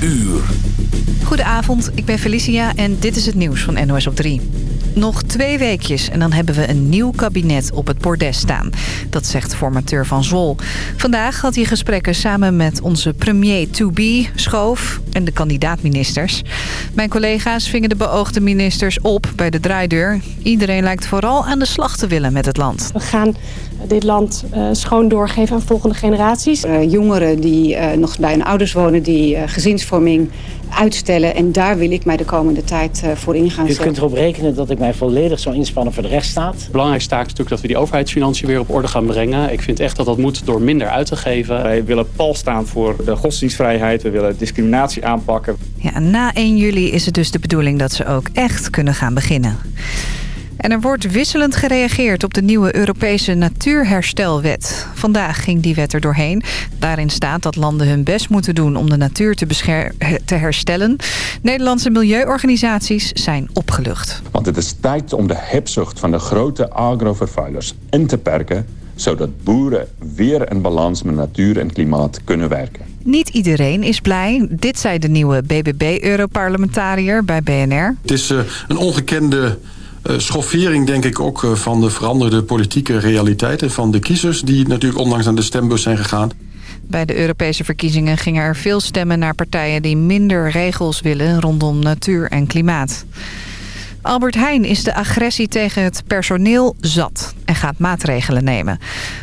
uur. Goedenavond, ik ben Felicia en dit is het nieuws van NOS op 3. Nog twee weekjes en dan hebben we een nieuw kabinet op het bordes staan. Dat zegt formateur Van Zwol. Vandaag had hij gesprekken samen met onze premier to be, Schoof en de kandidaatministers. Mijn collega's vingen de beoogde ministers op bij de draaideur. Iedereen lijkt vooral aan de slag te willen met het land. We gaan dit land uh, schoon doorgeven aan volgende generaties. Uh, jongeren die uh, nog bij hun ouders wonen, die gezinsvorming uitstellen. En daar wil ik mij de komende tijd voor ingaan zetten. U kunt erop rekenen dat ik mij volledig zal inspannen voor de rechtsstaat. De belangrijkste taak is natuurlijk dat we die overheidsfinanciën weer op orde gaan brengen. Ik vind echt dat dat moet door minder uit te geven. Wij willen pal staan voor de godsdienstvrijheid. We willen discriminatie aanpakken. Ja, na 1 juli is het dus de bedoeling dat ze ook echt kunnen gaan beginnen. En er wordt wisselend gereageerd op de nieuwe Europese natuurherstelwet. Vandaag ging die wet er doorheen. Daarin staat dat landen hun best moeten doen om de natuur te, te herstellen. Nederlandse milieuorganisaties zijn opgelucht. Want het is tijd om de hebzucht van de grote agrovervuilers in te perken zodat boeren weer in balans met natuur en klimaat kunnen werken. Niet iedereen is blij. Dit zei de nieuwe BBB-europarlementariër bij BNR. Het is uh, een ongekende uh, schoffering denk ik ook uh, van de veranderde politieke realiteiten van de kiezers... die natuurlijk onlangs aan de stembus zijn gegaan. Bij de Europese verkiezingen gingen er veel stemmen naar partijen die minder regels willen rondom natuur en klimaat. Albert Heijn is de agressie tegen het personeel zat en gaat maatregelen nemen.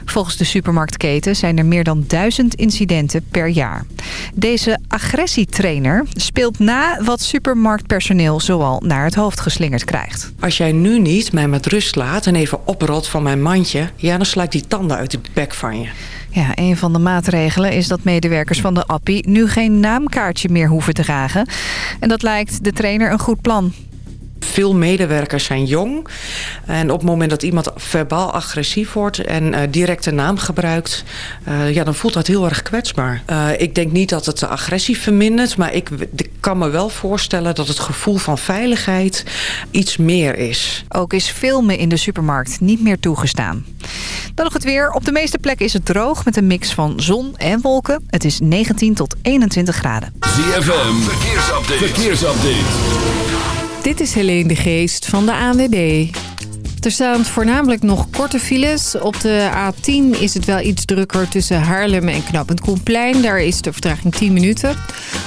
Volgens de supermarktketen zijn er meer dan duizend incidenten per jaar. Deze agressietrainer speelt na wat supermarktpersoneel zoal naar het hoofd geslingerd krijgt. Als jij nu niet mij met rust laat en even oprot van mijn mandje... ja, dan sluit die tanden uit de bek van je. Ja, een van de maatregelen is dat medewerkers van de Appie nu geen naamkaartje meer hoeven te dragen. En dat lijkt de trainer een goed plan. Veel medewerkers zijn jong. En op het moment dat iemand verbaal agressief wordt en uh, direct een naam gebruikt... Uh, ja, dan voelt dat heel erg kwetsbaar. Uh, ik denk niet dat het de agressie vermindert... maar ik, ik, kan me wel voorstellen dat het gevoel van veiligheid iets meer is. Ook is filmen in de supermarkt niet meer toegestaan. Dan nog het weer. Op de meeste plekken is het droog met een mix van zon en wolken. Het is 19 tot 21 graden. ZFM, verkeersupdate. verkeersupdate. Dit is Helene de Geest van de ANWB. Er staan voornamelijk nog korte files. Op de A10 is het wel iets drukker tussen Haarlem en Knappend Koenplein. Daar is de vertraging 10 minuten.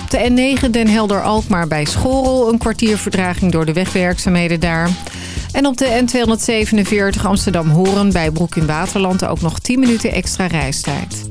Op de N9 Den Helder-Alkmaar bij Schorel. Een kwartier vertraging door de wegwerkzaamheden daar. En op de N247 Amsterdam-Horen bij Broek in Waterland ook nog 10 minuten extra reistijd.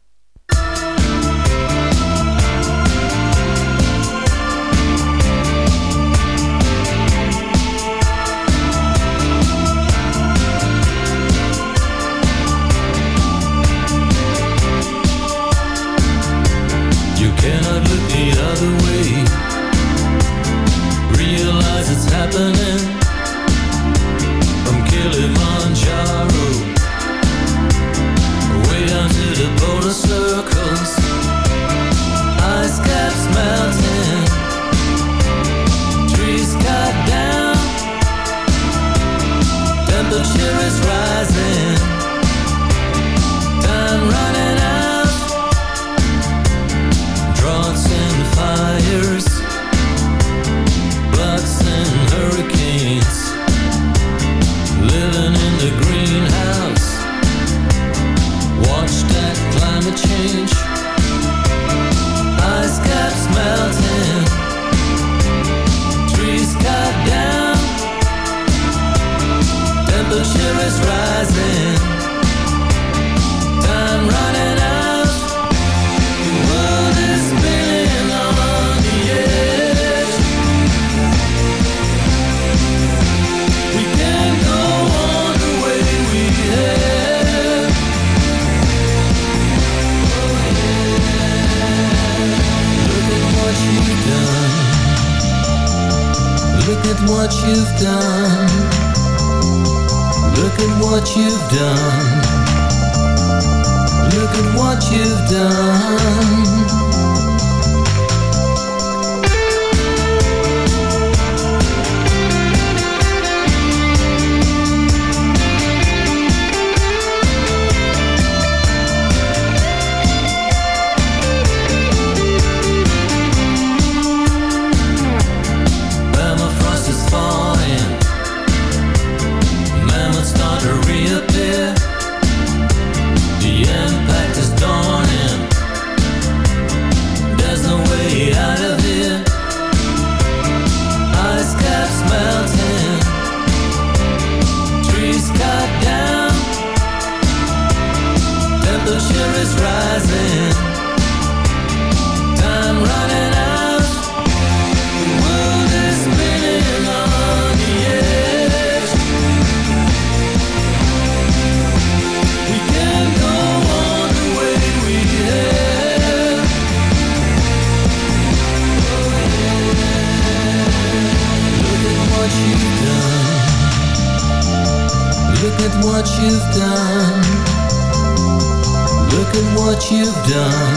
young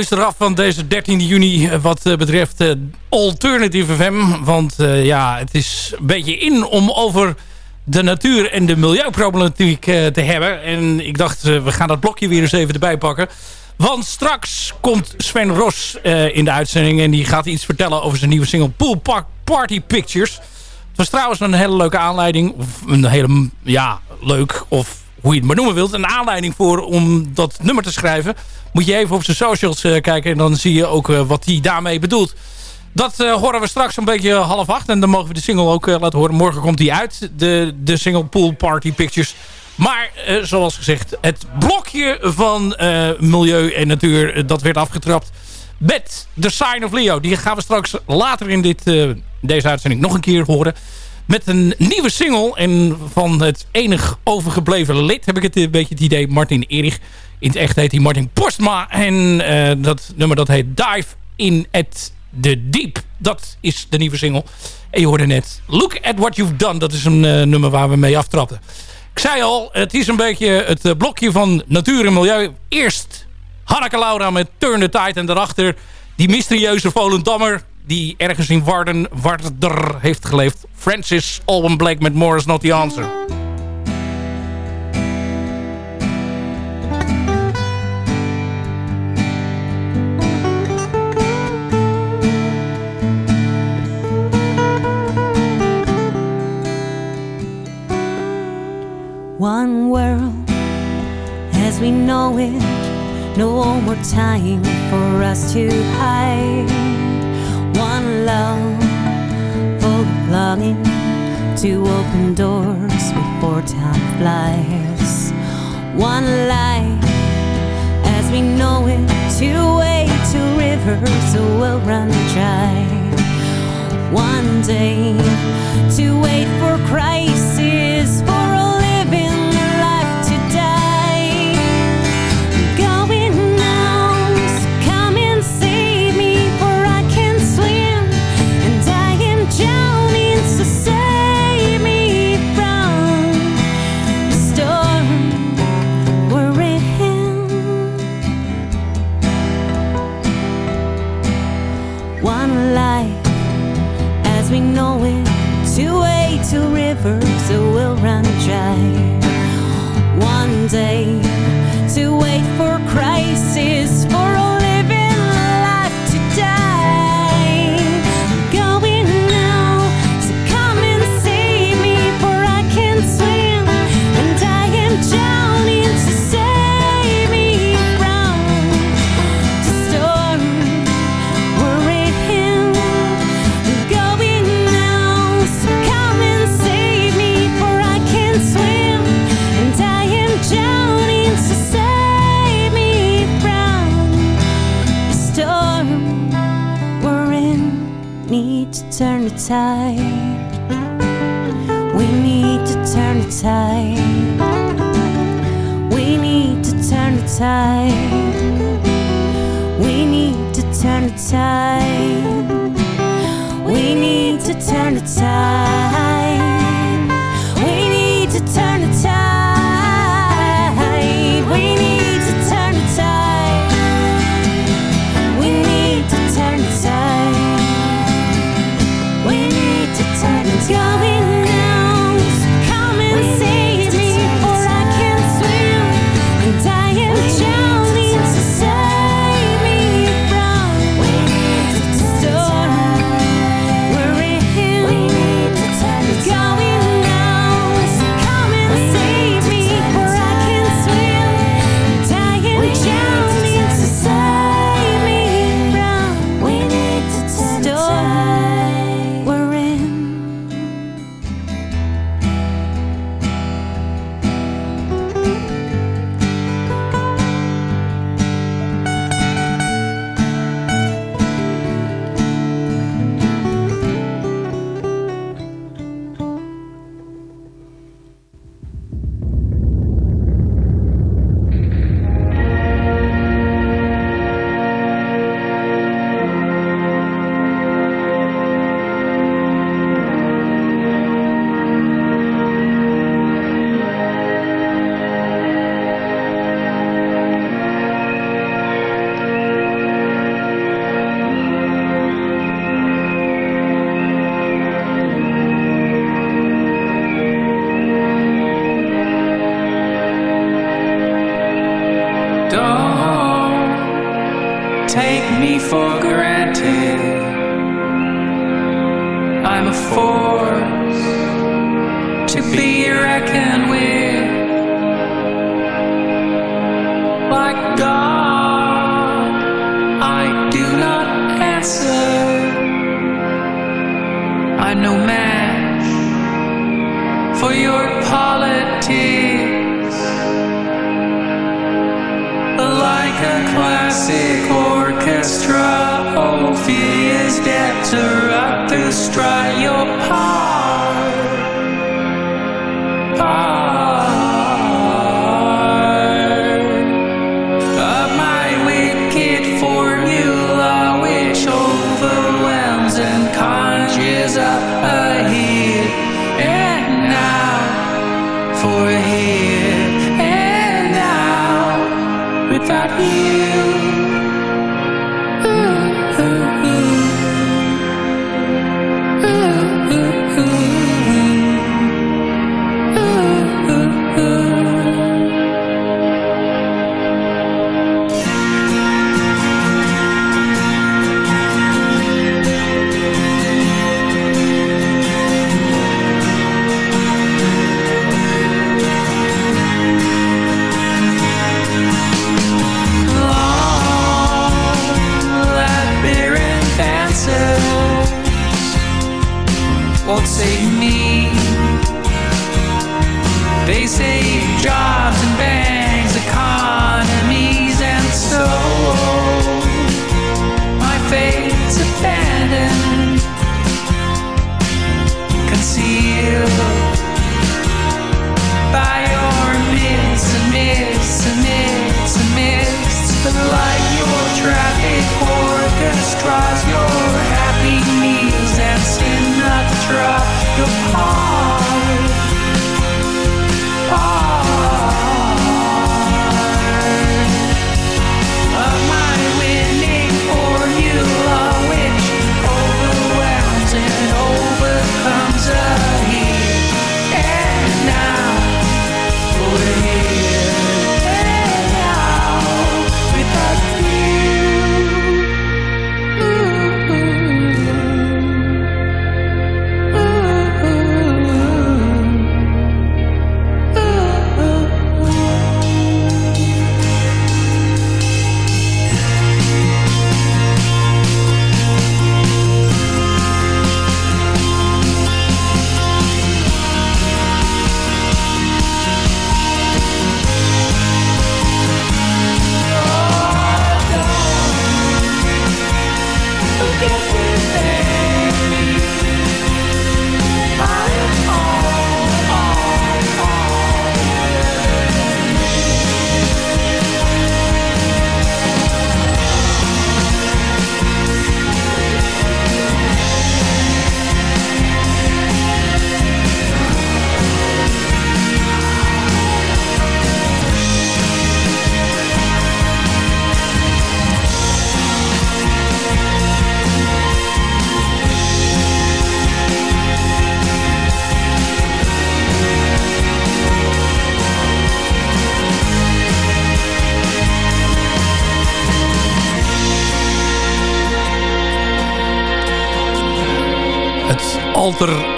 is eraf van deze 13 juni eh, wat eh, betreft eh, Alternative FM. Want ja, het is een beetje in om over de natuur en de milieuproblematiek te hebben. En ik dacht, we gaan dat blokje weer eens even erbij pakken. Want straks komt Sven Ros in de uitzending... en die gaat iets vertellen over zijn nieuwe single Pool Party Pictures. Het was trouwens een hele leuke aanleiding. Of een hele, ja, leuk of hoe je het maar noemen wilt. Een aanleiding voor om dat nummer te schrijven. Moet je even op zijn socials eh, kijken. En dan zie je ook eh, wat hij daarmee bedoelt. Dat eh, horen we straks een beetje half acht. En dan mogen we de single ook laten horen. Morgen komt die uit. De, de single Pool Party Pictures. Maar zoals gezegd, het blokje van milieu en natuur, dat werd afgetrapt met The Sign of Leo. Die gaan we straks later in dit, deze uitzending nog een keer horen. Met een nieuwe single. En van het enig overgebleven lid heb ik het een beetje het idee. Martin Erich. In het echt heet hij Martin Postma. En eh, dat nummer dat heet Dive in at the Deep. Dat is de nieuwe single. En je hoorde net Look at what you've done. Dat is een eh, nummer waar we mee aftrappen. Ik zei al, het is een beetje het eh, blokje van natuur en milieu. Eerst Hanneke Laura met Turn the Tide. En daarachter die mysterieuze Volendammer die ergens in Warden, Warder heeft geleefd. Francis Alban Blake met Morris Not The Answer. One world as we know it, no more time for us to hide. Love full of longing to open doors before time flies. One life as we know it, two way to rivers will run dry. One day to wait for crisis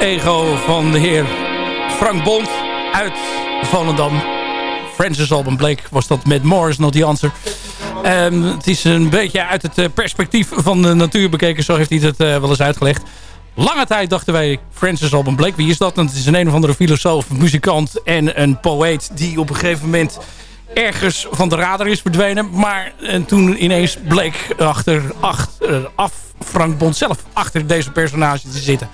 ego van de heer Frank Bond uit Volendam. Francis Alban Blake was dat met Morris Not The Answer. Ehm, het is een beetje uit het eh, perspectief van de natuur bekeken. Zo heeft hij het eh, wel eens uitgelegd. Lange tijd dachten wij Francis Alban Blake. Wie is dat? Het is een een of andere filosoof, muzikant en een poëet... die op een gegeven moment ergens van de radar is verdwenen. Maar en toen ineens bleek achter, achter, af Frank Bond zelf achter deze personage te zitten.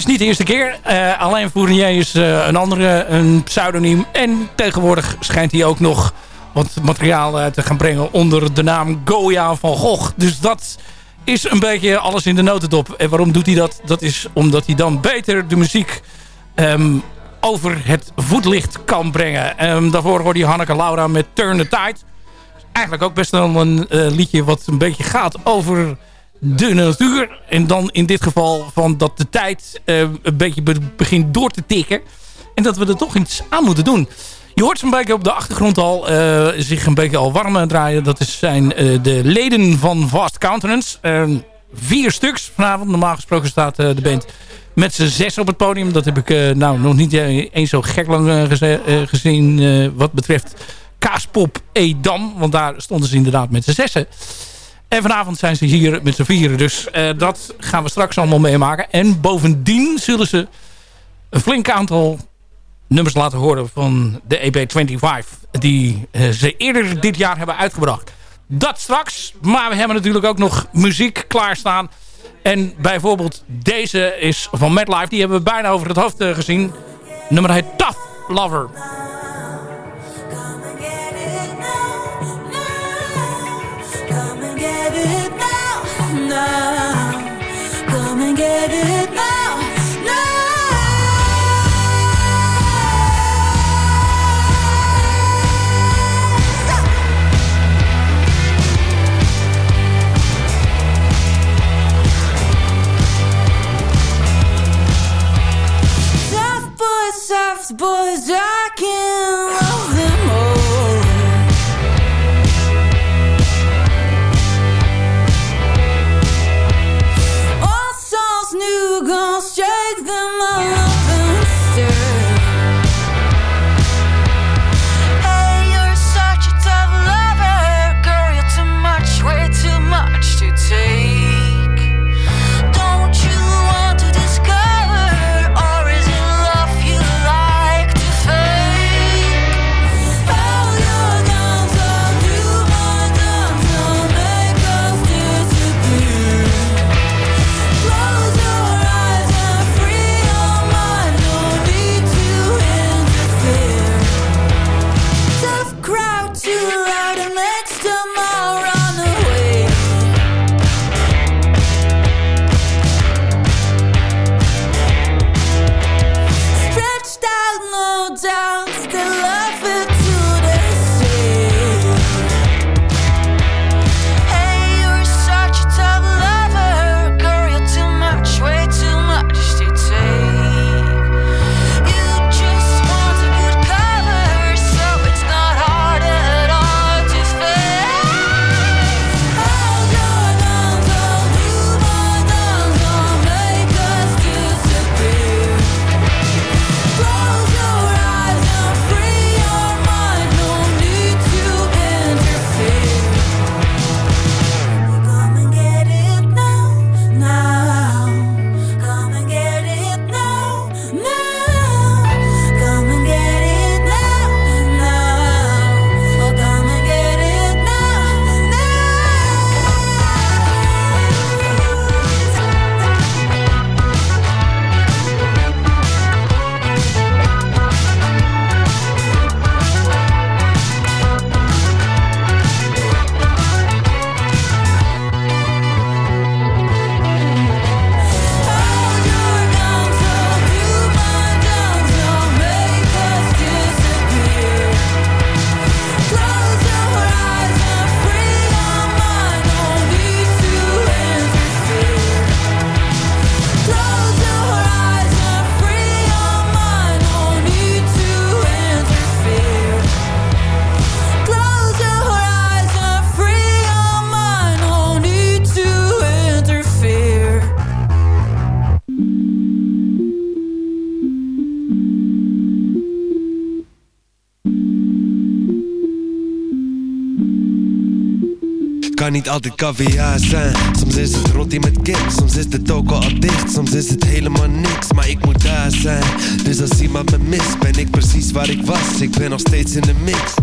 Is niet de eerste keer. Uh, alleen Fournier is uh, een andere, een pseudoniem. En tegenwoordig schijnt hij ook nog wat materiaal uh, te gaan brengen onder de naam Goya van Gogh. Dus dat is een beetje alles in de notendop. En waarom doet hij dat? Dat is omdat hij dan beter de muziek um, over het voetlicht kan brengen. Um, daarvoor hoorde je Hanneke Laura met Turn the Tide. Eigenlijk ook best wel een liedje wat een beetje gaat over de natuur. En dan in dit geval van dat de tijd uh, een beetje be begint door te tikken. En dat we er toch iets aan moeten doen. Je hoort ze een beetje op de achtergrond al eh, zich een beetje al warm draaien. Dat is, zijn eh, de leden van Vast Countenance. Eh, vier stuks vanavond. Normaal gesproken staat de band met z'n zes op het podium. Dat heb ik nou nog niet eens zo gek lang gezien wat betreft Kaaspop Edam. Want daar stonden ze inderdaad met z'n zessen. En vanavond zijn ze hier met z'n vieren. Dus dat gaan we straks allemaal meemaken. En bovendien zullen ze een flink aantal nummers laten horen van de EP25. Die uh, ze eerder dit jaar hebben uitgebracht. Dat straks. Maar we hebben natuurlijk ook nog muziek klaarstaan. En bijvoorbeeld deze is van Madlife. Die hebben we bijna over het hoofd uh, gezien. Nummer heet Tough Lover. Boys, I can love them all. Them all kan niet altijd caviar zijn. Soms is het roti met kip, soms is de toko al dicht, soms is het helemaal niks, maar ik moet daar zijn. Dus als iemand me mist, ben ik precies waar ik was. Ik ben nog steeds in de mix.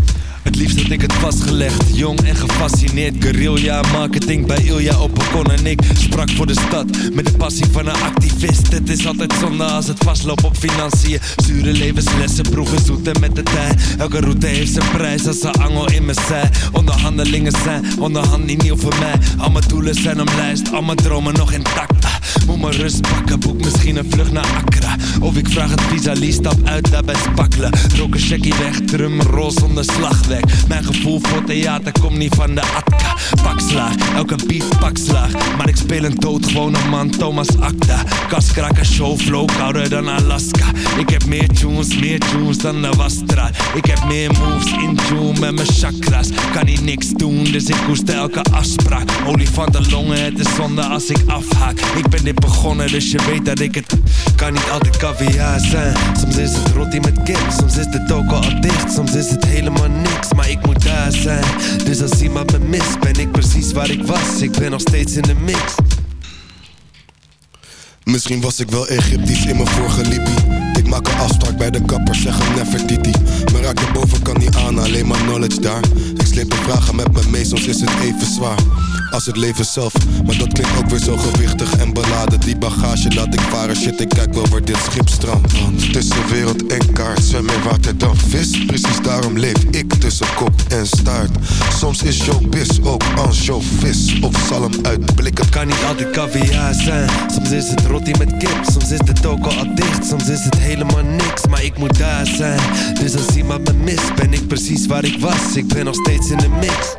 Het liefst had ik het vastgelegd, jong en gefascineerd. Guerrilla marketing bij Ilja op balkon en ik sprak voor de stad met de passie van een activist. Het is altijd zonde als het vastloopt op financiën. Zure levenslessen, proeven zoete met de tijd. Elke route heeft zijn prijs als een angel in mijn zij. Onderhandelingen zijn onderhand niet nieuw voor mij. Al mijn doelen zijn om lijst, al mijn dromen nog intact. Moet mijn rust pakken, boek misschien een vlucht naar Accra. Of ik vraag het visa, Lee, stap uit daar bij Spakle. Rook een checkie weg, drum, rol zonder slagwerk. Mijn gevoel voor theater komt niet van de atka. Pak slaag, elke beat pak slaag. Maar ik speel een doodgewone man, Thomas Acta. Kaskraker, showflow, kouder dan Alaska. Ik heb meer tunes, meer tunes dan de wasstraat. Ik heb meer moves in tune met mijn chakras. Kan niet niks doen, dus ik koester elke afspraak. Olifantenlongen, het is zonde als ik afhaak. Ik ben dit begonnen, dus je weet dat ik het kan niet altijd caviar zijn. Soms is het roti met kip, soms is de toko al soms is het helemaal niks, maar ik moet daar zijn. Dus als iemand me mist, ben ik precies waar ik was. Ik ben nog steeds in de mix. Misschien was ik wel Egyptisch in mijn vorige Libi. Ik maak een afspraak bij de kapper, zeg hem Nefertiti. Maar raak de bovenkant niet aan, alleen maar knowledge daar. Ik sleep de vragen met me mee, soms is het even zwaar. Als het leven zelf, maar dat klinkt ook weer zo gewichtig en beladen. Die bagage laat ik varen, shit, ik kijk wel waar dit schip strandt. Tussen wereld en kaart, zwem meer water dan vis. Precies daarom leef ik tussen kop en staart. Soms is showbiz ook vis of zalm uit blikken. Kan niet altijd caviar zijn. Soms is het roti met kip, soms is de toko al dicht, soms is het helemaal niks, maar ik moet daar zijn. Dus als iemand me mist, ben ik precies waar ik was. Ik ben nog steeds in de mix.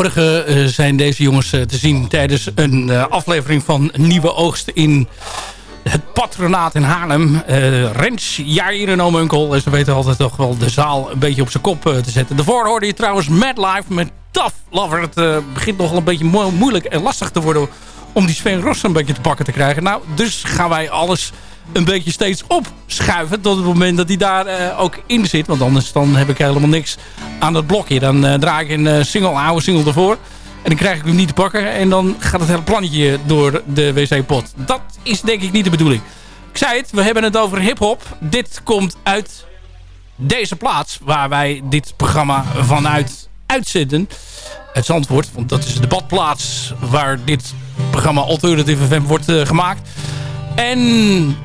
Morgen eh, zijn deze jongens eh, te zien tijdens een eh, aflevering van Nieuwe Oogst in het patronaat in Haarlem. Uh, Rens, Jair en oom. En ze weten altijd toch wel de zaal een beetje op zijn kop te zetten. Daarvoor hoorde je trouwens Mad Life met Tough Lover. Het begint nog wel een beetje mo moeilijk en lastig te worden om die Sven Ross een beetje te pakken te krijgen. Nou, dus gaan wij alles een beetje steeds opschuiven tot het moment dat hij daar uh, ook in zit. Want anders dan heb ik helemaal niks aan dat blokje. Dan uh, draai ik een uh, single, oude single ervoor. En dan krijg ik hem niet te pakken. En dan gaat het hele plannetje door de wc-pot. Dat is denk ik niet de bedoeling. Ik zei het, we hebben het over hip-hop. Dit komt uit deze plaats waar wij dit programma vanuit uitzenden. Het Zandvoort, want dat is de badplaats waar dit programma Alternative FM wordt gemaakt. En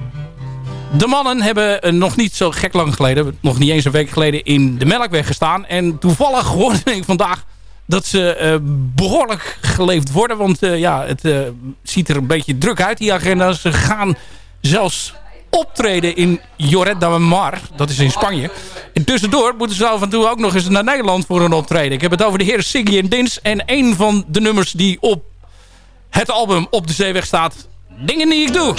de mannen hebben nog niet zo gek lang geleden, nog niet eens een week geleden, in de Melkweg gestaan. En toevallig hoorde ik vandaag dat ze uh, behoorlijk geleefd worden. Want uh, ja, het ziet er een beetje druk uit, die agenda. Ze gaan zelfs optreden in Lloret de Mar. Dat is in Spanje. En tussendoor moeten ze af en toe ook nog eens naar Nederland voor een optreden. Ik heb het over de heren Siggy en Dins. En een van de nummers die op het album Op de Zeeweg staat Dingen die ik doe.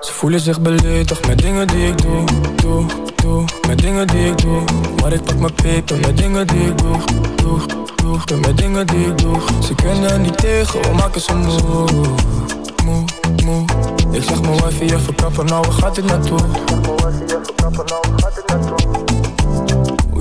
Ze voelen zich beledigd met dingen die ik doe, doe, doe. Met dingen die ik doe. Maar ik pak mijn peper met dingen die ik doe, doe, doe. Doe met dingen die ik doe. Ze kunnen niet tegen, we maken ze moe, moe, moe. Ik zeg mijn wifi even kappen, nou waar gaat dit naartoe? Ik zeg mijn wifi kappen, nou waar gaat dit naartoe?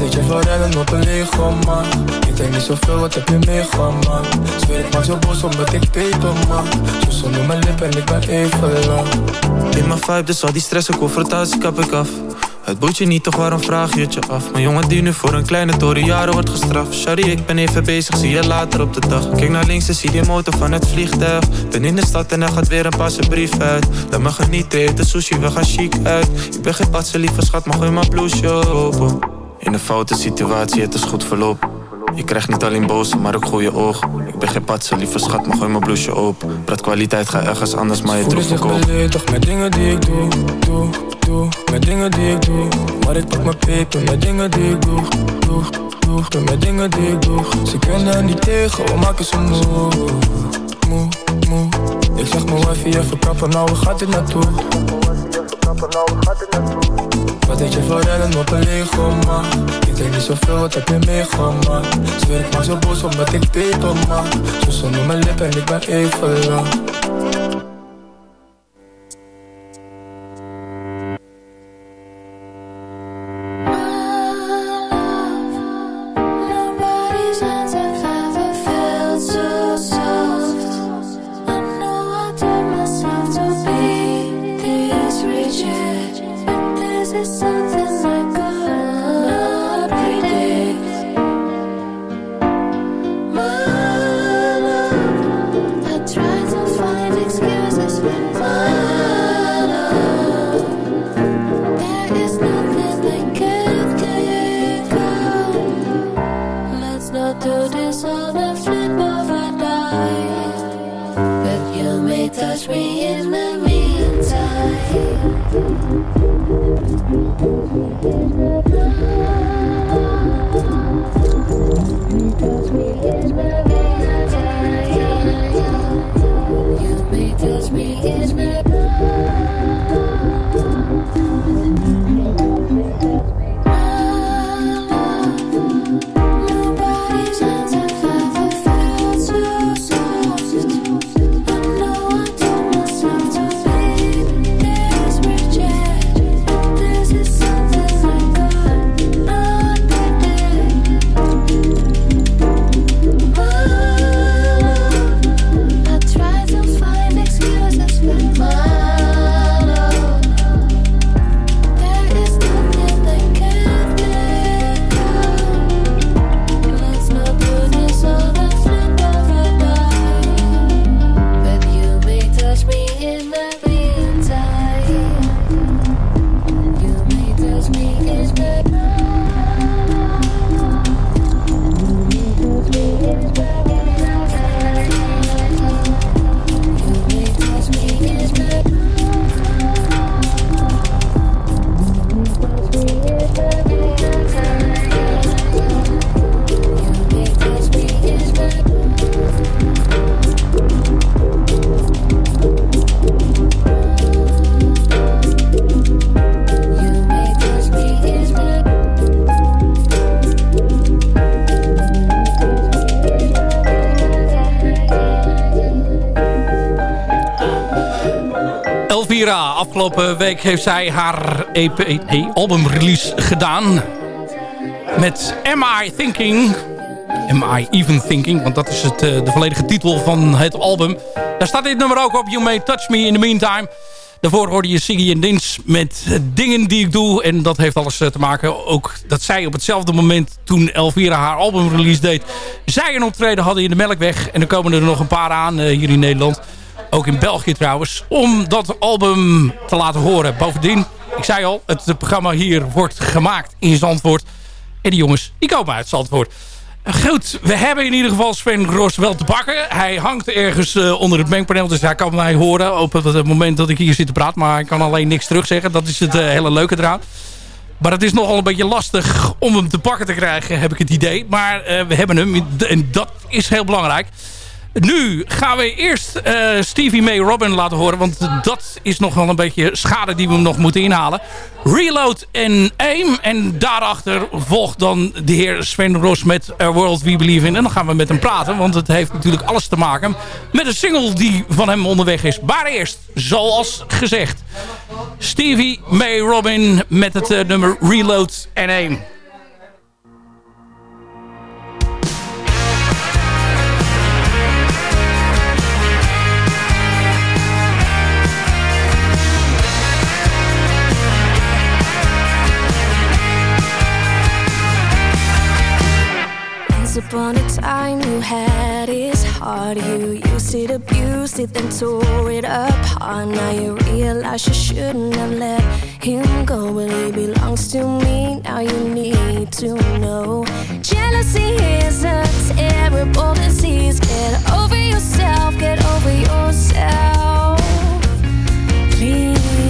deed je voor rennen op een lege man? Ik denk niet zoveel, wat heb je meegemaakt? Zweer ik maak zo boos omdat ik peper man. Zo zonder mijn lippen en ik ben even lang. In mijn vibe, dus al die stress en confrontatie kap ik af. Het boeit je niet, toch waarom vraag je het je af? Mijn jongen die nu voor een kleine toren jaren wordt gestraft. Sorry, ik ben even bezig, zie je later op de dag. Kijk naar links en zie die motor van het vliegtuig. Ben in de stad en er gaat weer een passe brief uit. Laat me genieten, eten sushi, we gaan chic uit. Ik ben geen patse, lieve schat, mag gooi mijn blouseje open In een foute situatie, het is goed verloop je krijgt niet alleen boze, maar ook goede oog. Ik ben geen patse, lieve schat, maar gooi mijn blouseje open. Praat kwaliteit, ga ergens anders, maar je terug verkopen. beledigd met dingen die ik doe, doe, doe met dingen die ik doe. Maar ik pak mijn peper met dingen die ik doe, doe, doe. Doe met dingen die ik doe. Ze kunnen niet tegen, we maken ze moe, moe, moe. Ik zeg mijn wifi even kappen, nou waar gaat dit naartoe? Wat deed je voor rennen op een Lego man? Ik denk niet zoveel, wat heb je meegemaakt? Zweer ik maak zo boos omdat ik peper maak Zo onder mijn lippen en ik ben even lang meantime. Week heeft zij haar EP, nee, albumrelease gedaan. Met Am I Thinking? Am I Even Thinking? Want dat is het, eh, de volledige titel van het album. Daar staat dit nummer ook op. You May Touch Me in the Meantime. Daarvoor hoorde je Siggy en Dins met dingen die ik doe. En dat heeft alles eh, te maken. Ook dat zij op hetzelfde moment toen Elvira haar albumrelease deed... zij een optreden hadden in de Melkweg. En er komen er nog een paar aan eh, hier in Nederland. Ook in België trouwens. Om dat album te laten horen. Bovendien, ik zei al, het programma hier wordt gemaakt in Zandvoort. En die jongens, die komen uit Zandvoort. Goed, we hebben in ieder geval Sven Gros wel te pakken. Hij hangt ergens eh, onder het mengpaneel, dus hij kan mij horen op het moment dat ik hier zit te praten. Maar hij kan alleen niks terugzeggen. Dat is het eh, hele leuke eraan. Maar het is nogal een beetje lastig om hem te pakken te krijgen, heb ik het idee. Maar eh, we hebben hem en dat is heel belangrijk. Nu gaan we eerst eh, Stevie May Robin laten horen. Want dat is nog wel een beetje schade die we nog moeten inhalen. Reload en Aim. En daarachter volgt dan de heer Sven Ros met A World We Believe In. En dan gaan we met hem praten. Want het heeft natuurlijk alles te maken met een single die van hem onderweg is. Maar eerst, zoals gezegd. Stevie May Robin met het eh, nummer Reload en Aim. Upon a time you had his heart You used it, abused it, then tore it apart Now you realize you shouldn't have let him go. Well, he belongs to me, now you need to know. Jealousy is a terrible disease. Get over yourself, get over yourself. Please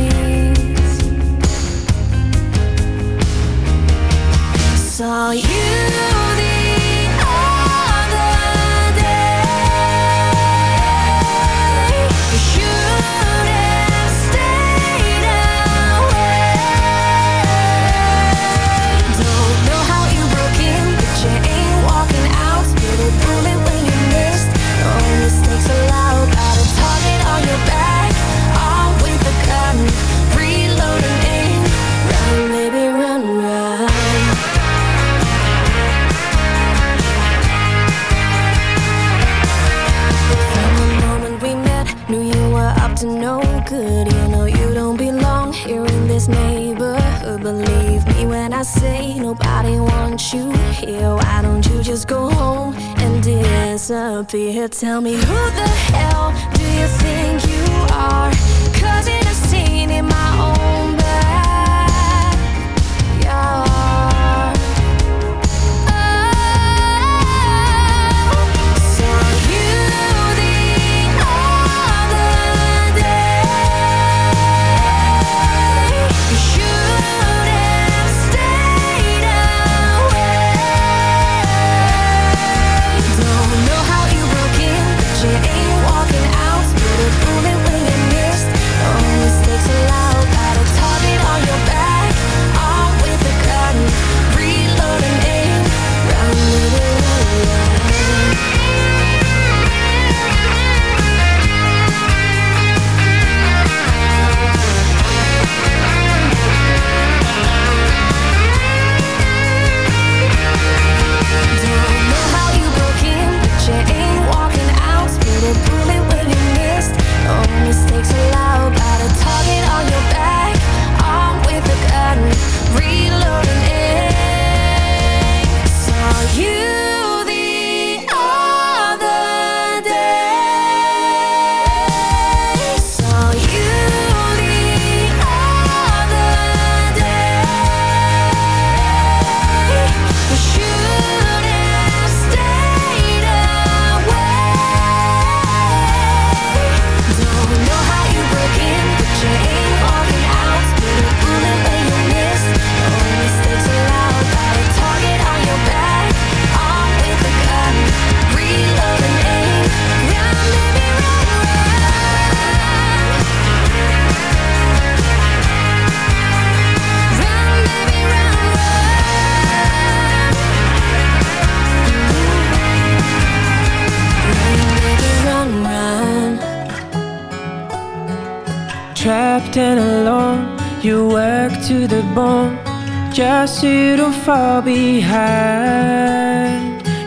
You don't fall behind.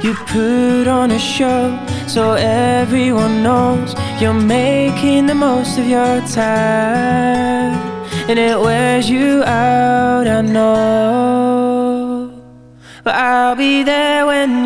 You put on a show so everyone knows you're making the most of your time. And it wears you out, I know. But I'll be there when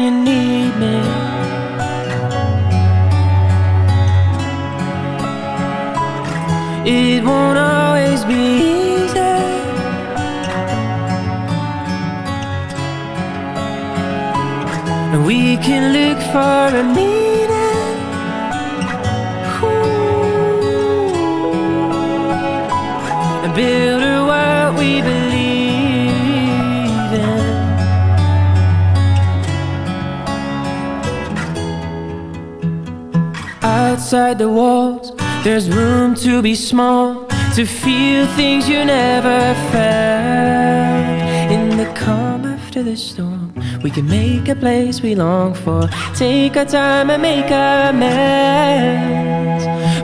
outside the walls. There's room to be small To feel things you never felt. In the calm after the storm We can make a place we long for. Take our time and make amends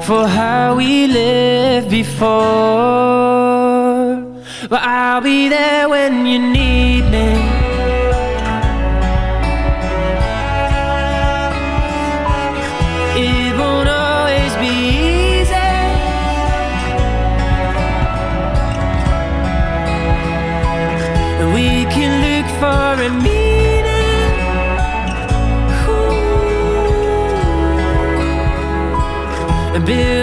For how we lived before. But I'll be there when you need me. current meaning. Ooh.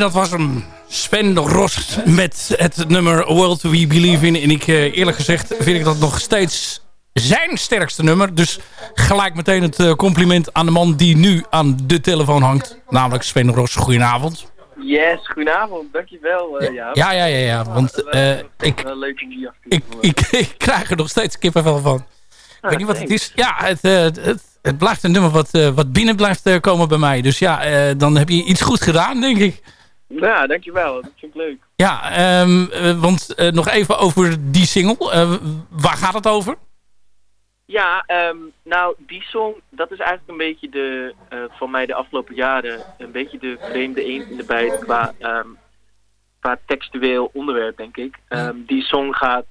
Dat was hem. Sven Ros met het nummer World We Believe In. En ik, eh, eerlijk gezegd vind ik dat nog steeds zijn sterkste nummer. Dus gelijk meteen het eh, compliment aan de man die nu aan de telefoon hangt. Namelijk Sven Ros. Goedenavond. Yes, goedenavond. Dankjewel, uh, Jaap. Ja, ja, ja. ja want eh, ik, ik, ik, ik krijg er nog steeds kippenvel van. Ik weet niet wat het is. Ja, het, het, het blijft een nummer wat, wat binnen blijft komen bij mij. Dus ja, dan heb je iets goed gedaan, denk ik. Ja, dankjewel. Dat vind ik leuk. Ja, ehm, eh, want eh, nog even over die single. Eh, waar gaat het over? Ja, ehm, nou, die song, dat is eigenlijk een beetje de, eh, van mij de afgelopen jaren, een beetje de vreemde eend in de bijt qua, ehm, qua textueel onderwerp, denk ik. Die song gaat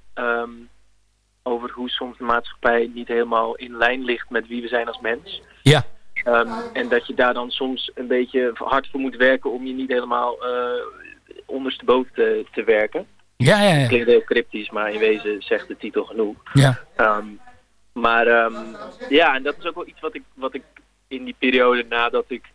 over hoe soms de maatschappij niet helemaal in lijn ligt met wie we zijn als mens. Ja. Ehm, en dat je daar dan soms een beetje hard voor moet werken om je niet helemaal eh ondersteboven te, te werken. Ja, ja, ja. Klinkt heel cryptisch, maar in wezen zegt de titel genoeg. Ja. Ehm, maar ehm, ja, en dat is ook wel iets wat ik, wat ik in die periode nadat ik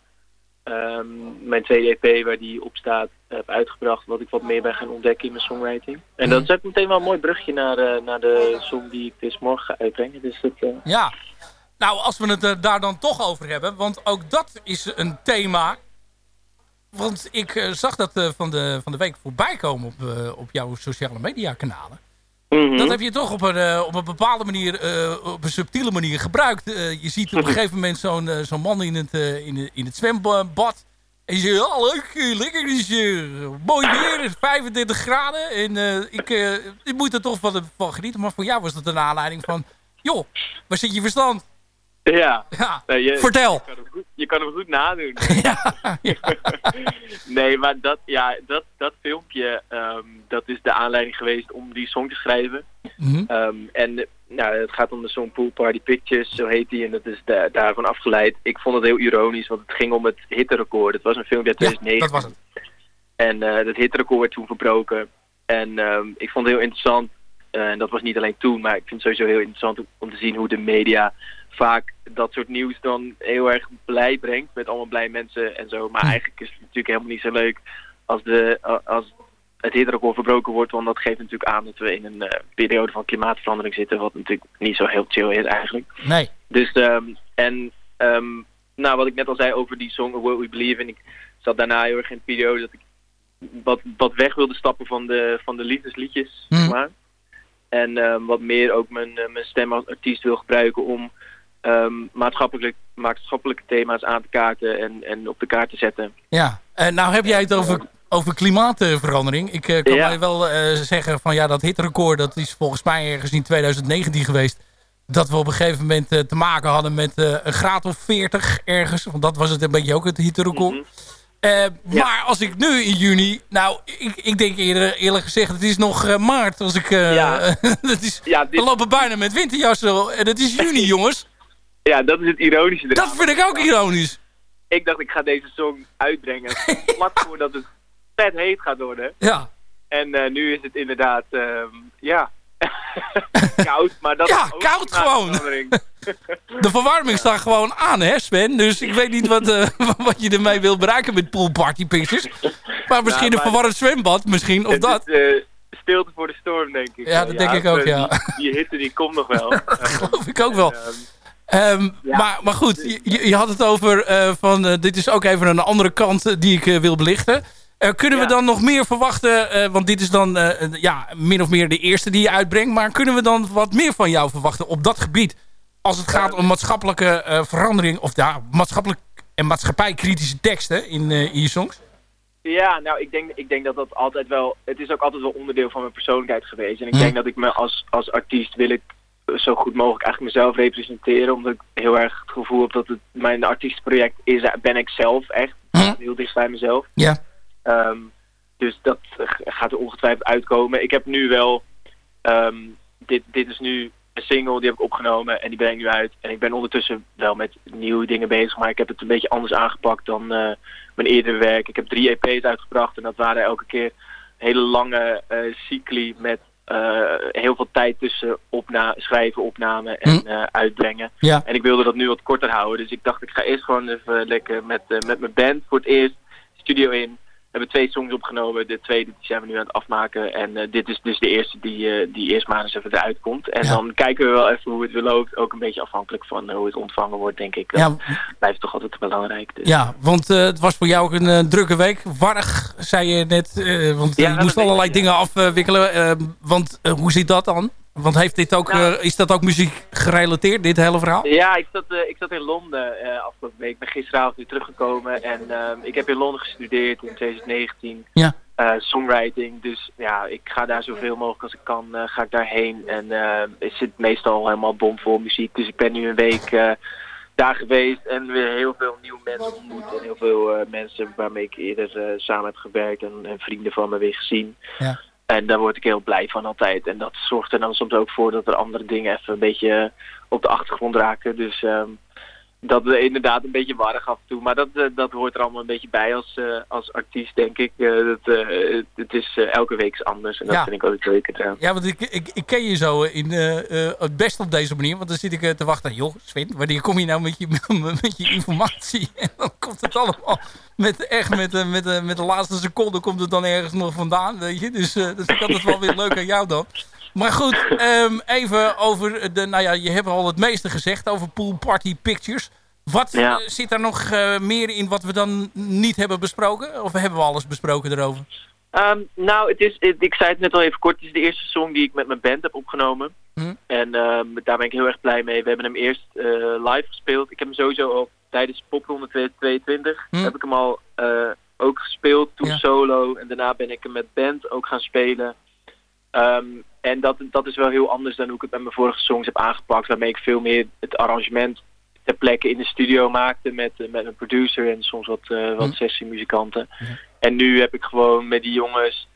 mijn tweede EP waar die op staat heb uitgebracht, wat ik wat meer ben gaan ontdekken in mijn songwriting. En dat is ook meteen wel een mooi brugje naar, eh, naar de song die ik dus morgen ga uitbrengen. Dus dat, eh, Ja. Nou, als we het eh, daar dan toch over hebben. Want ook dat is een thema. Want ik eh, zag dat eh, van, de, van de week voorbij komen op, op jouw sociale media kanalen. Mhm. Dat heb je toch op een, op een bepaalde manier, op een subtiele manier gebruikt. Je ziet op een gegeven moment zo'n zo'n man in het, in, in het zwembad. En je zegt, ja leuk, lekker, is mooi weer, het is 35 graden. En ik, ik moet er toch van, van genieten. Maar voor jou was dat een aanleiding van, joh, waar zit je verstand? Ja. Ja, Nee, je, vertel. Je kan hem goed, je kan hem goed nadoen. nee, maar dat, ja, dat, dat filmpje, ehm, dat is de aanleiding geweest om die song te schrijven. Mhm. Ehm, en nou, het gaat om de song Pool Party Pictures, zo heet die. En dat is da- daarvan afgeleid. Ik vond het heel ironisch, want het ging om het hitterecord. Het was een filmpje uit 2009. dat was het. En eh, dat hitterecord werd toen verbroken. En ehm, ik vond het heel interessant. eh, en dat was niet alleen toen, maar ik vind het sowieso heel interessant om te zien hoe de media vaak dat soort nieuws dan heel erg blij brengt. Met allemaal blij mensen en zo. Maar eigenlijk is het natuurlijk helemaal niet zo leuk als, de, als het hitterecord verbroken wordt. Want dat geeft natuurlijk aan dat we in een eh, periode van klimaatverandering zitten. Wat natuurlijk niet zo heel chill is eigenlijk. Nee. Dus, ehm, en ehm, nou, wat ik net al zei over die song World We Believe in. Ik zat daarna heel erg in een periode dat ik wat, wat weg wilde stappen van de, van de liefdesliedjes, zeg maar. En ehm, wat meer ook mijn, eh, mijn stem als artiest wil gebruiken om ehm, maatschappelijk, maatschappelijke thema's aan te kaarten en, en op de kaart te zetten. Ja, en nou heb jij het over, over klimaatverandering. Ik eh, kan Ja. mij wel eh, zeggen van ja, dat hitrecord dat is volgens mij ergens in 2019 geweest. Dat we op een gegeven moment eh, te maken hadden met eh, een graad of 40 ergens. Want dat was het een beetje ook het hitterecord. Eh, Maar als ik nu in juni... Nou, ik, ik denk eerder, eerlijk gezegd, het is nog eh, maart. Als ik, eh dat is, We lopen bijna met winterjassen. En het is juni, jongens. Ja, dat is het ironische eraan. Dat vind ik ook ironisch. Ik dacht, ik ga deze song uitbrengen vlak voordat het vet heet gaat worden. Ja. En eh, nu is het inderdaad, ehm, ja, koud. Maar dat Ja, is koud gewoon. De verwarming staat gewoon aan, hè Sven? Dus ik weet niet wat, eh, wat je ermee wil bereiken met poolparty pictures. Maar misschien Nou, een verwarrend zwembad, misschien, of dat. is, eh, stilte voor de storm, denk ik. Ja, dat denk ik ook, ja. Die, die hitte die komt nog wel. geloof ik ook wel. Ehm, maar, maar goed, je- je, had het over eh, van... eh, dit is ook even een andere kant eh, die ik wil belichten. Kunnen we dan nog meer verwachten? want dit is dan ja, min of meer de eerste die je uitbrengt. Maar kunnen we dan wat meer van jou verwachten op dat gebied? Als het gaat om maatschappelijke verandering... of ja, maatschappelijk en maatschappijkritische teksten in, in je songs? Ja, nou, ik denk, ik denk dat dat altijd wel... Het is ook altijd wel onderdeel van mijn persoonlijkheid geweest. En ik Hm. denk dat ik me als, als artiest wil ik zo goed mogelijk eigenlijk mezelf representeren. Omdat ik heel erg het gevoel heb dat het mijn artiestenproject is, ben ik zelf echt. Heel dicht bij mezelf. Ja. Ehm, dus dat gaat er ongetwijfeld uitkomen. Ik heb nu wel... ehm, dit, dit is nu een single, die heb ik opgenomen en die breng ik nu uit. En ik ben ondertussen wel met nieuwe dingen bezig, maar ik heb het een beetje anders aangepakt dan eh, mijn eerdere werk. Ik heb drie EP's uitgebracht en dat waren elke keer hele lange eh cycli met heel veel tijd tussen opna schrijven, opname en eh, uitbrengen. Ja. En ik wilde dat nu wat korter houden, dus ik dacht ik ga eerst gewoon even lekker met, eh, met mijn band voor het eerst studio in. Hebben twee songs opgenomen. De tweede die zijn we nu aan het afmaken. En eh, dit is dus de eerste die, eh, die eerst maar eens even eruit komt. En dan kijken we wel even hoe het weer loopt. Ook een beetje afhankelijk van hoe het ontvangen wordt, denk ik. Ja. Dat blijft toch altijd belangrijk. Dus. Ja, want eh, het was voor jou ook een eh, drukke week. Warrig, zei je net. eh, want Ja, je moest allerlei dingen afwikkelen. eh, want eh, hoe zit dat dan? Want heeft dit ook, Nou- eh, is dat ook muziek gerelateerd, dit hele verhaal? Ja, ik zat, eh, ik zat in Londen eh, afgelopen week. Ik ben gisteravond weer teruggekomen. En ik heb in Londen gestudeerd in 2019. Ja. songwriting. Dus ja, ik ga daar zoveel mogelijk als ik kan, ga ik daarheen. En het zit meestal helemaal bomvol muziek. Dus ik ben nu een week daar geweest en weer heel veel nieuwe mensen ontmoet. En heel veel mensen waarmee ik eerder samen heb gewerkt en, en vrienden van me weer gezien. Ja. En daar word ik heel blij van altijd. En dat zorgt er dan soms ook voor dat er andere dingen even een beetje op de achtergrond raken. Dus ehm, dat is inderdaad een beetje warrig af en toe. Maar dat, eh, dat hoort er allemaal een beetje bij als, eh, als artiest, denk ik. Eh, dat, het is elke week anders. En dat Ja. vind ik ook het leuke. Ja, want ik, ik, ik ken je zo in, het best op deze manier. Want dan zit ik te wachten. Joh, Sven, wanneer kom je nou met je, met je informatie? En dan komt het allemaal met, echt met, met, met de laatste seconde komt het dan ergens nog vandaan, weet je. Dus dat vind ik altijd wel weer leuk aan jou dan. Maar goed, ehm, even over de... Nou ja, je hebt al het meeste gezegd over Pool Party Pictures. Wat Ja. eh, zit daar nog eh, meer in wat we dan niet hebben besproken? Of hebben we alles besproken erover? Ehm, nou, het is, het- ik zei het net al even kort. Het is de eerste song die ik met mijn band heb opgenomen. Hm. En ehm, daar ben ik heel erg blij mee. We hebben hem eerst eh, live gespeeld. Ik heb hem sowieso al tijdens Popronde 2022 Hm. heb ik hem al ook gespeeld. Toen Ja. solo. En daarna ben ik hem met band ook gaan spelen. Ehm, en dat, dat is wel heel anders dan hoe ik het met mijn vorige songs heb aangepakt. Waarmee ik veel meer het arrangement ter plekke in de studio maakte met, eh, met een producer en soms wat, eh wat Hm. sessiemuzikanten. En nu heb ik gewoon met die jongens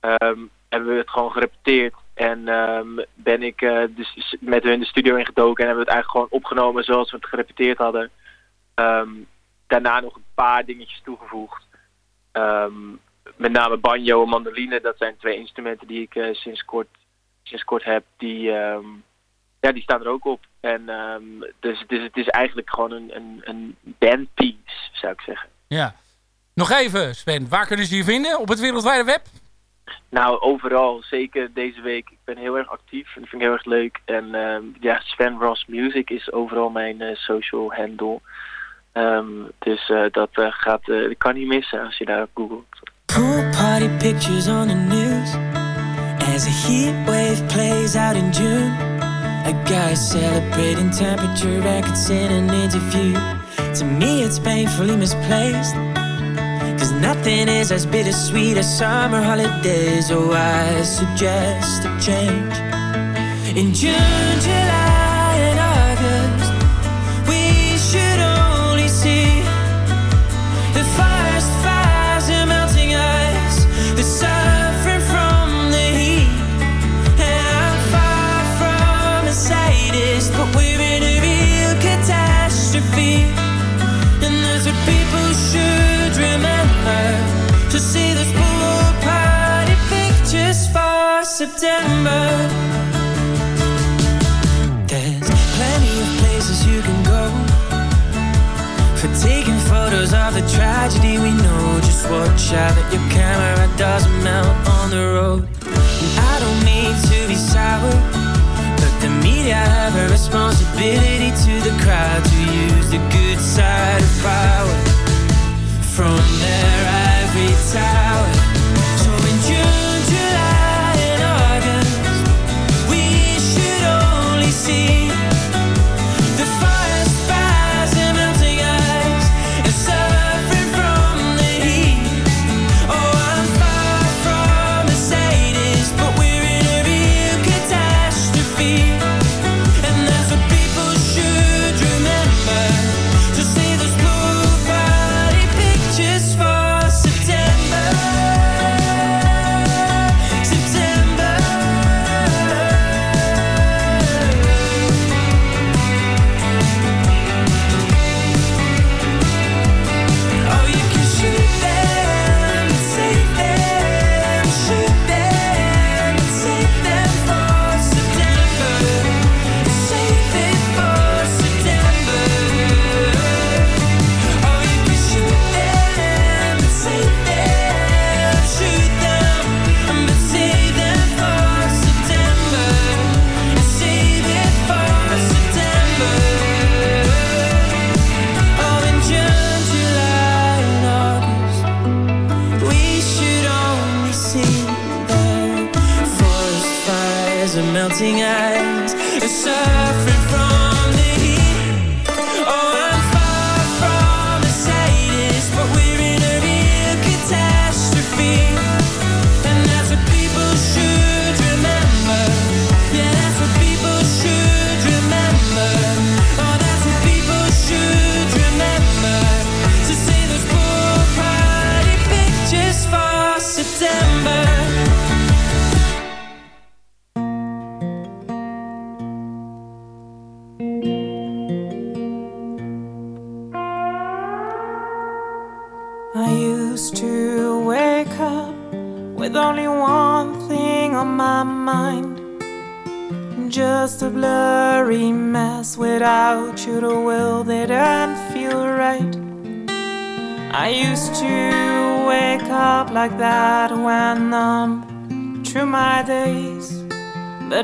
ehm, hebben we het gewoon gerepeteerd. En ehm, ben ik eh, dus met hun de studio ingedoken en hebben we het eigenlijk gewoon opgenomen zoals we het gerepeteerd hadden. Daarna nog een paar dingetjes toegevoegd. Met name banjo en mandoline, dat zijn twee instrumenten die ik eh, sinds, kort, sinds kort heb. Die, ehm, ja, die staan er ook op. En ehm, dus, dus het is eigenlijk gewoon een, een, een bandpiece, zou ik zeggen. Ja. Nog even, Sven. Waar kunnen ze je vinden? Op het wereldwijde web? Nou, overal. Zeker deze week. Ik ben heel erg actief en dat vind ik heel erg leuk. En ehm, ja, Sven Ross Music is overal mijn eh, social handle. Dus eh, dat gaat, dat kan niet missen als je daar googelt. Pool party pictures on the news as a heat wave plays out in June. A guy celebrating temperature records in an interview. To me, it's painfully misplaced. Cause nothing is as bittersweet as summer holidays. Oh, I suggest a change. In June, July, September. There's plenty of places you can go for taking photos of the tragedy we know. Just watch out that your camera doesn't melt on the road. And I don't mean to be sour, but the media have a responsibility to the crowd to use the good side of power from their ivory tower.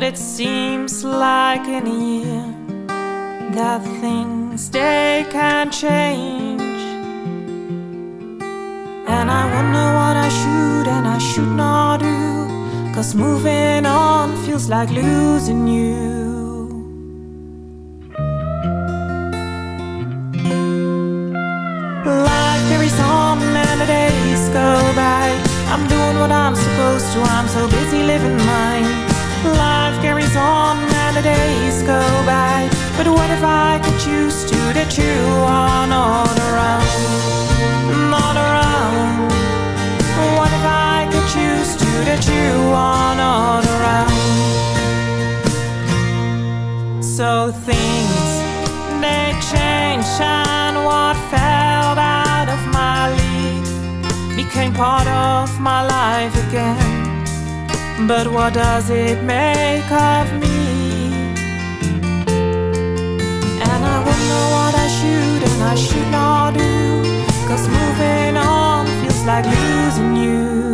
It seems like in a year that things they can change. And I wonder what I should and I should not do. Cause moving on feels like losing you. I'm doing what I'm supposed to, I'm so busy living mine. Life on and the days go by. But what if I could choose to that you are not around? Not around. What if I could choose to that you are not around? So things they change and what fell out of my league became part of my life again. But what does it make of me? And I wonder what I should and I should not do. Cause moving on feels like losing you.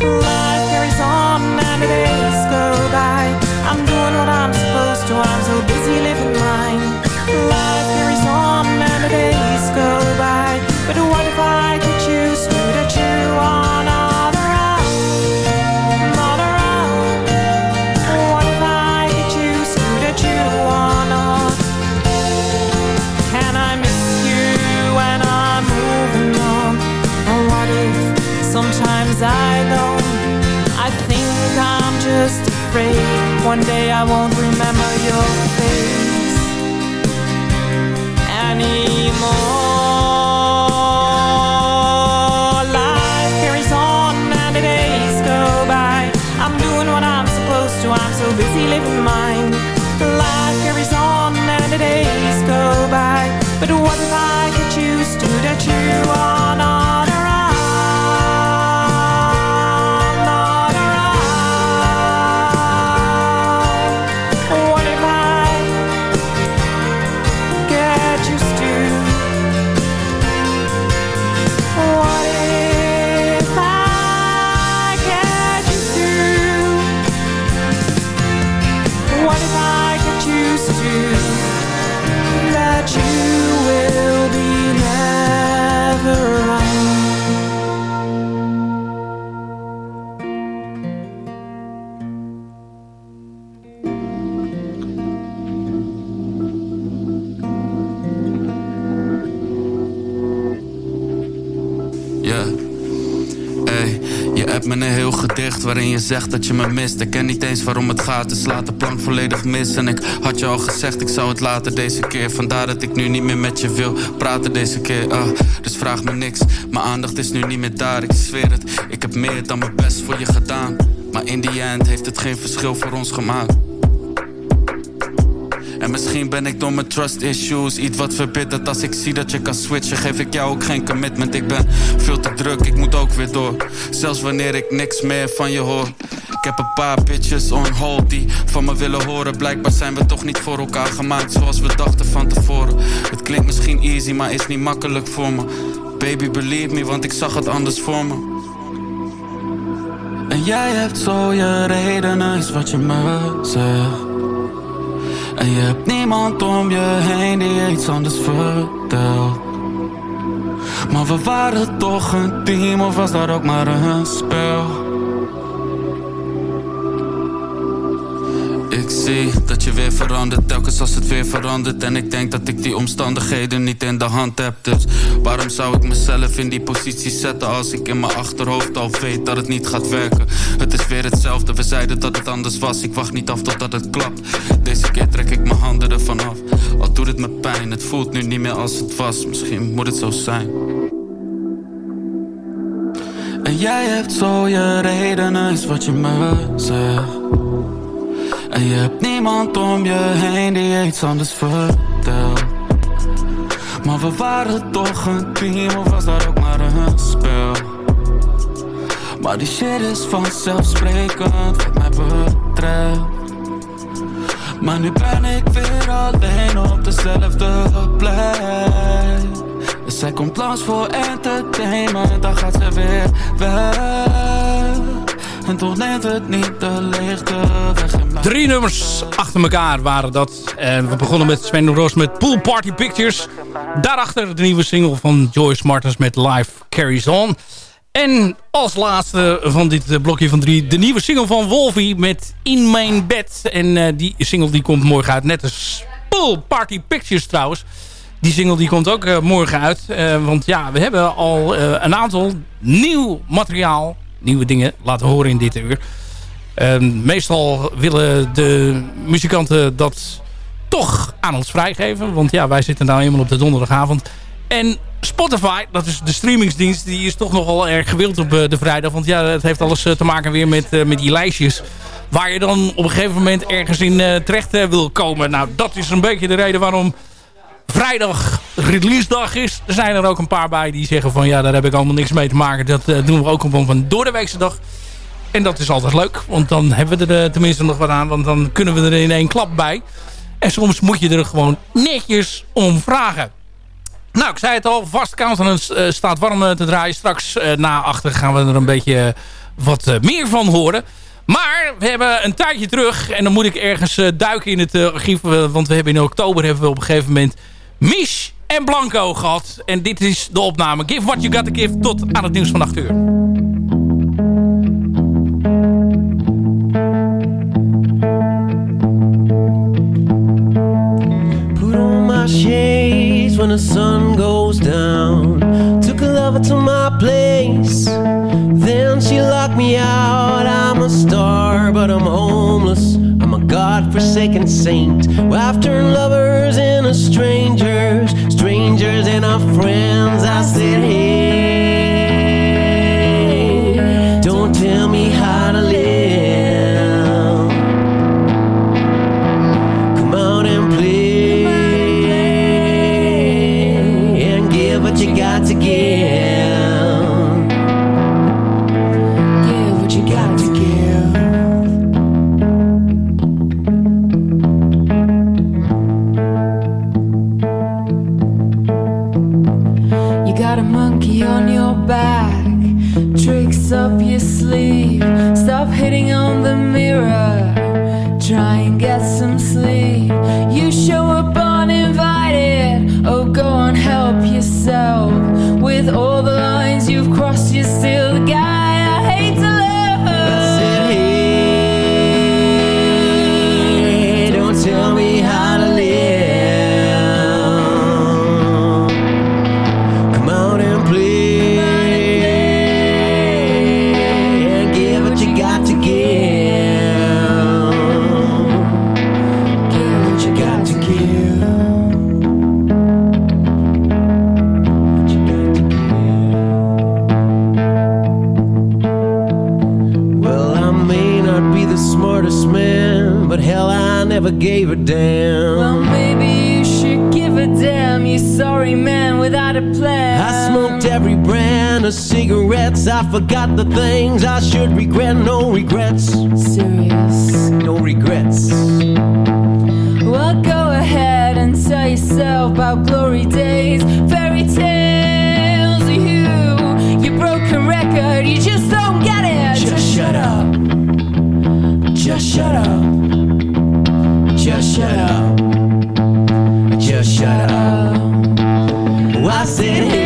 Life one day I won't me een heel gedicht waarin je zegt dat je me mist. Ik ken niet eens waarom het gaat, dus laat de plank volledig mis. En ik had je al gezegd, ik zou het later deze keer. Vandaar dat ik nu niet meer met je wil praten deze keer. Ah, dus vraag me niks, mijn aandacht is nu niet meer daar. Ik zweer het, ik heb meer dan mijn best voor je gedaan. Maar in die end heeft het geen verschil voor ons gemaakt. En misschien ben ik door mijn trust issues iets wat verbitterd. Als ik zie dat je kan switchen geef ik jou ook geen commitment. Ik ben veel te druk, ik moet ook weer door. Zelfs wanneer ik niks meer van je hoor. Ik heb een paar bitches on hold die van me willen horen. Blijkbaar zijn we toch niet voor elkaar gemaakt zoals we dachten van tevoren. Het klinkt misschien easy, maar is niet makkelijk voor me. Baby believe me, want ik zag het anders voor me. En jij hebt zo je redenen, is wat je me zegt en je hebt niemand om je heen die iets anders vertelt Maar we waren toch een team of was dat ook maar een spel? Zie dat je weer verandert, telkens als het weer verandert En ik denk dat ik die omstandigheden niet in de hand heb. Dus waarom zou ik mezelf in die positie zetten Als ik in mijn achterhoofd al weet dat het niet gaat werken? Het is weer hetzelfde, we zeiden dat het anders was. Ik wacht niet af totdat het klapt. Deze keer trek ik mijn handen ervan af. Al doet het me pijn, het voelt nu niet meer als het was. Misschien moet het zo zijn. En jij hebt zo je redenen, is wat je me zegt en je hebt niemand om je heen die iets anders vertelt. Maar we waren toch een team of was dat ook maar een spel? Maar die shit is vanzelfsprekend wat mij betreft. Maar nu ben ik weer alleen op dezelfde plek. En zij komt langs voor entertainment, dan gaat ze weer weg En toch neemt het niet in mij Drie nummers achter elkaar waren dat. En we begonnen met Sven Roos met Pool Party Pictures. Daarachter de nieuwe single van Joyce Martens met Life Carries On. En als laatste van dit eh, blokje van drie... de nieuwe single van Wolfie met In Mijn Bed. En uh, die single die komt morgen uit. Net als Pool Party Pictures trouwens. Die single die komt ook uh, morgen uit. want ja, we hebben al een aantal nieuw materiaal... nieuwe dingen laten horen in dit uur... Uh, meestal willen de muzikanten dat toch aan ons vrijgeven. Want ja, wij zitten nou eenmaal op de donderdagavond. En Spotify, dat is de streamingsdienst, die is toch nogal erg gewild op uh, de vrijdag. Want ja, het heeft alles uh, te maken weer met, uh, met die lijstjes. Waar je dan op een gegeven moment ergens in terecht wil komen. Nou, dat is een beetje de reden waarom vrijdag release dag is. Er zijn er ook een paar bij die zeggen van ja, daar heb ik allemaal niks mee te maken. Dat doen we ook op een doordeweekse dag. En dat is altijd leuk, want dan hebben we er tenminste nog wat aan. Want dan kunnen we er in één klap bij. En soms moet je er gewoon netjes om vragen. Nou, ik zei het al, vast countenance uh, staat warm te draaien. Straks uh, na achter gaan we er een beetje wat uh, meer van horen. Maar we hebben een tijdje terug, en dan moet ik ergens duiken in het archief. want we hebben in oktober hebben we op een gegeven moment Mich en Blanco gehad. En dit is de opname. Give what you got to give tot aan het nieuws van 8 uur. shades when the sun goes down. Took a lover to my place. Then she locked me out. I'm a star, but I'm homeless. I'm a god-forsaken saint. Well, I've turned lovers into strangers, strangers and our friends. I sit hey, of cigarettes. I forgot the things I should regret. No regrets. Serious. No regrets. Well, go ahead and tell yourself about glory days, fairy tales. You, you broke a record, you just don't get it. Just shut up. Just shut up. Just shut up. Just shut up. Oh, I said, hey.